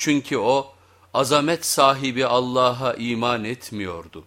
Çünkü o azamet sahibi Allah'a iman etmiyordu.